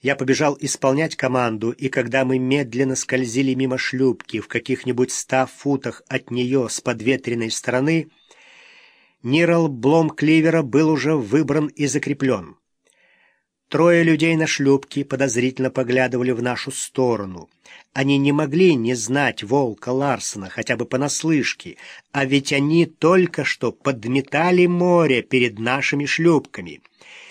Я побежал исполнять команду, и когда мы медленно скользили мимо шлюпки в каких-нибудь ста футах от нее с подветренной стороны, Нирал Блом Кливера был уже выбран и закреплен. Трое людей на шлюпке подозрительно поглядывали в нашу сторону. Они не могли не знать волка Ларсона, хотя бы понаслышке, а ведь они только что подметали море перед нашими шлюпками.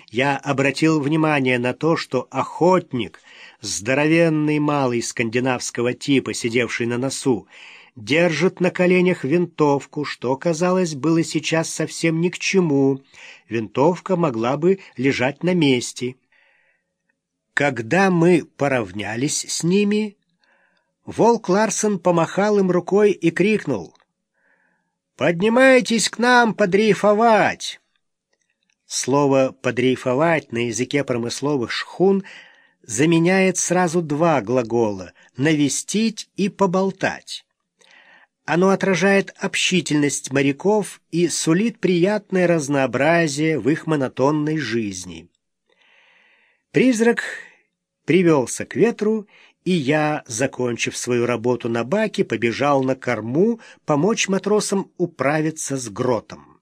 Я обратил внимание на то, что охотник, здоровенный малый скандинавского типа, сидевший на носу, держит на коленях винтовку, что, казалось, было сейчас совсем ни к чему. Винтовка могла бы лежать на месте. Когда мы поравнялись с ними, волк Ларсон помахал им рукой и крикнул «Поднимайтесь к нам подрейфовать!» Слово «подрейфовать» на языке промысловых шхун заменяет сразу два глагола «навестить» и «поболтать». Оно отражает общительность моряков и сулит приятное разнообразие в их монотонной жизни. Призрак привелся к ветру, и я, закончив свою работу на баке, побежал на корму помочь матросам управиться с гротом.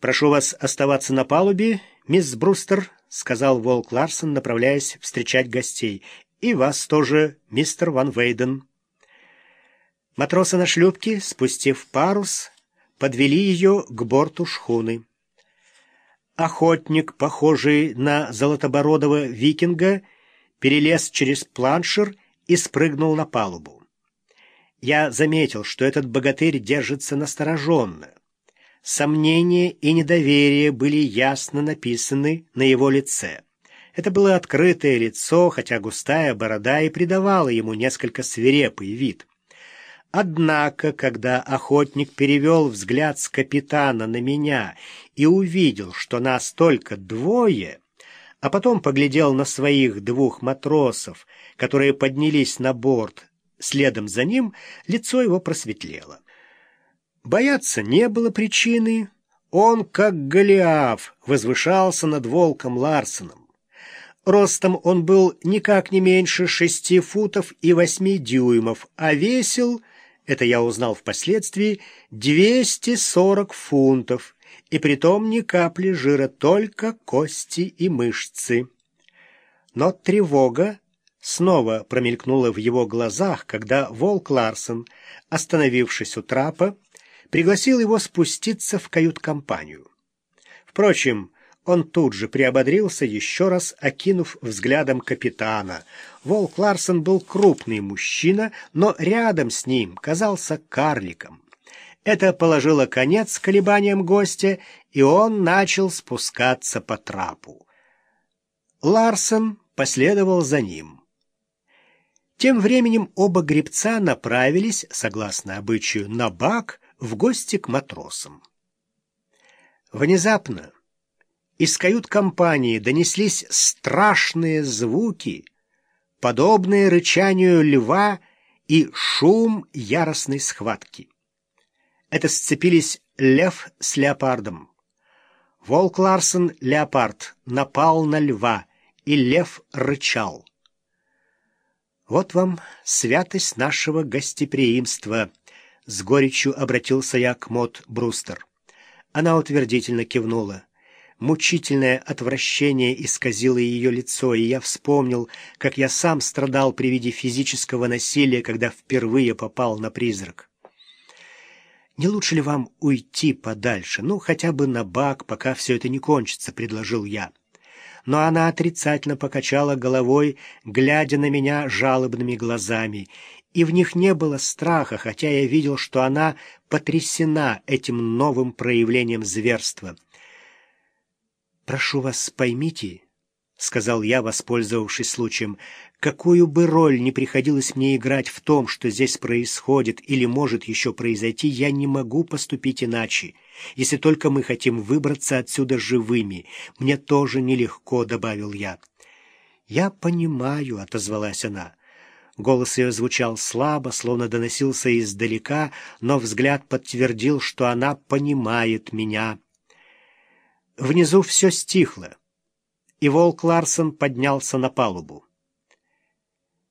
«Прошу вас оставаться на палубе, мисс Брустер», — сказал Волк Ларсон, направляясь встречать гостей. «И вас тоже, мистер Ван Вейден». Матросы на шлюпке, спустив парус, подвели ее к борту шхуны. Охотник, похожий на золотобородого викинга, перелез через планшер и спрыгнул на палубу. Я заметил, что этот богатырь держится настороженно. Сомнения и недоверие были ясно написаны на его лице. Это было открытое лицо, хотя густая борода и придавала ему несколько свирепый вид. Однако, когда охотник перевел взгляд с капитана на меня и увидел, что нас только двое, а потом поглядел на своих двух матросов, которые поднялись на борт, следом за ним лицо его просветлело. Бояться не было причины. Он, как Голиаф, возвышался над волком Ларсоном. Ростом он был никак не меньше шести футов и восьми дюймов, а весил это я узнал впоследствии, 240 фунтов, и притом ни капли жира, только кости и мышцы. Но тревога снова промелькнула в его глазах, когда Волк Ларсон, остановившись у трапа, пригласил его спуститься в кают-компанию. Впрочем, он тут же приободрился, еще раз окинув взглядом капитана. Волк Ларсон был крупный мужчина, но рядом с ним казался карликом. Это положило конец колебаниям гостя, и он начал спускаться по трапу. Ларсон последовал за ним. Тем временем оба гребца направились, согласно обычаю, на бак в гости к матросам. Внезапно из кают-компании донеслись страшные звуки, подобные рычанию льва и шум яростной схватки. Это сцепились лев с леопардом. Волк Ларсон, леопард, напал на льва, и лев рычал. «Вот вам святость нашего гостеприимства», — с горечью обратился я к Мот Брустер. Она утвердительно кивнула. Мучительное отвращение исказило ее лицо, и я вспомнил, как я сам страдал при виде физического насилия, когда впервые попал на призрак. «Не лучше ли вам уйти подальше, ну, хотя бы на бак, пока все это не кончится?» — предложил я. Но она отрицательно покачала головой, глядя на меня жалобными глазами, и в них не было страха, хотя я видел, что она потрясена этим новым проявлением зверства — «Прошу вас, поймите», — сказал я, воспользовавшись случаем, «какую бы роль ни приходилось мне играть в том, что здесь происходит или может еще произойти, я не могу поступить иначе. Если только мы хотим выбраться отсюда живыми. Мне тоже нелегко», — добавил я. «Я понимаю», — отозвалась она. Голос ее звучал слабо, словно доносился издалека, но взгляд подтвердил, что она понимает меня. Внизу все стихло. и волк Ларсон поднялся на палубу.